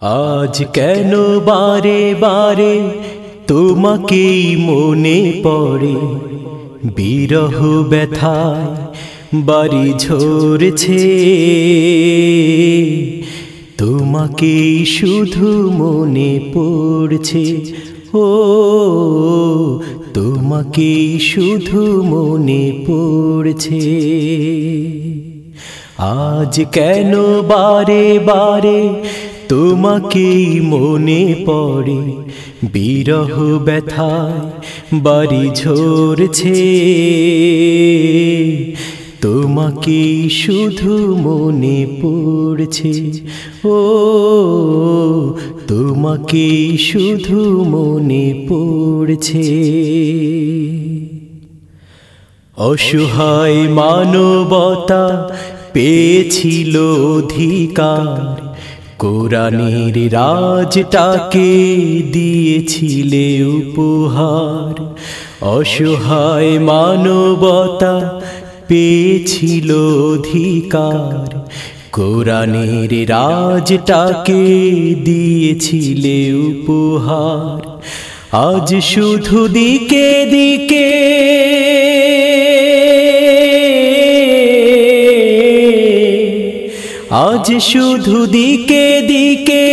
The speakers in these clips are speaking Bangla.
আজ কেন বারে বারে তোমাকেই মনে পড়ে? বিরহ ব্যথায় বাড়ি ঝরছে। তোমাকেই শুধু মনে পড়ছে। ও, তোমাকেই শুধু মনে পড়ছে। আজ কেন বারে বারে তোমাকেই মনে পড়ে বিরহ ব্যথায় বাড়ি ঝরছে। তোমাকে শুধু মনে পড়ছে। ও, তোমাকে শুধু মনে পড়ছে। অসহায় মানবতা পেয়েছিল অধিকার। কোরআনের রাজটাকে দিয়েছিলে উপহার। অসহায় মানবতা পেয়েছিল অধিকার। কোরআনের রাজটাকে দিয়েছিলে উপহার। আজ শুধু দিকে দিকে আজ শুধু দিকে দিকে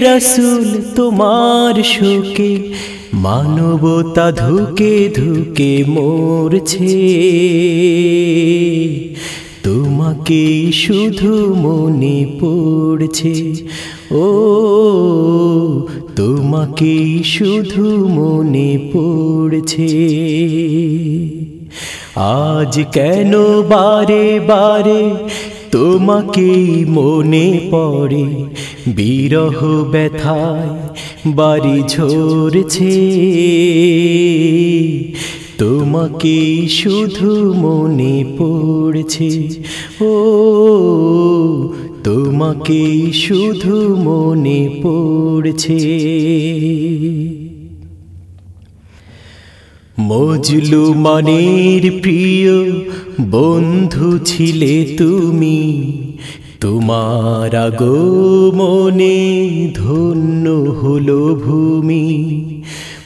রসুল তোমার শোকে, মানবতা ধুকে ধুকে মরছে। তোমাকে শুধু মনে পড়ছে, ও তোমাকে শুধু মনে পড়ছে। আজ কেন বারে বারে তোমাকেই মনে পড়ে, বিরহ ব্যথায় বাড়ি ঝরছে। তোমাকে শুধু মনে পড়ছে, ও তোমাকে শুধু মনে পড়ছে। মজলু মানের প্রিয় বন্ধু ছিলে তুমি। তোমার আগো মনে ধন্য হলো ভূমি।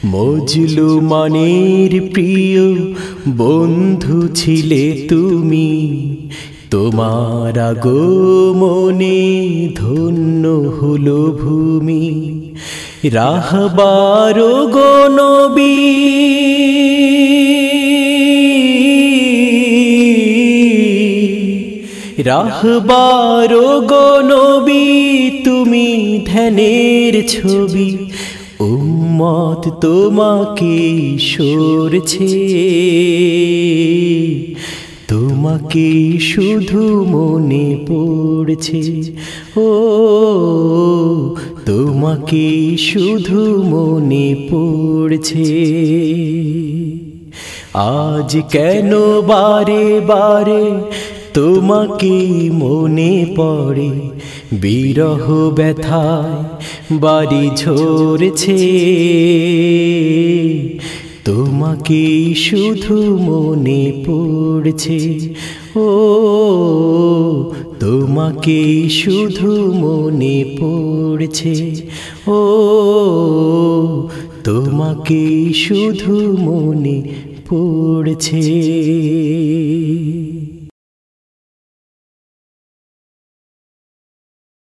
মজলু মানের প্রিয় বন্ধু ছিলে তুমি। তোমার আগো মনে ধন্য হলো ভূমি। রাহবার গো নবী। রাহবার গো নবী, তুমি ধ্যানের ছবি। উম্মত তোমাকে সরছে। তোমাকে শুধু মনে পড়ছে। ও তোমাকে শুধু মনে পড়ছে। আজ কেন বারে বারে তোমাকে মনে পড়ে? বিরহ ব্যথায় বাড়ি ঝরছে। তোমাকে শুধু মনে পড়ছে। ও তোমাকে শুধু মনে পড়ছে। ও তোমাকে শুধু মনে পড়ছে।